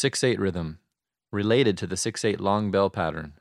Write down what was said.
6 8 rhythm, related to the 6 8 long bell pattern.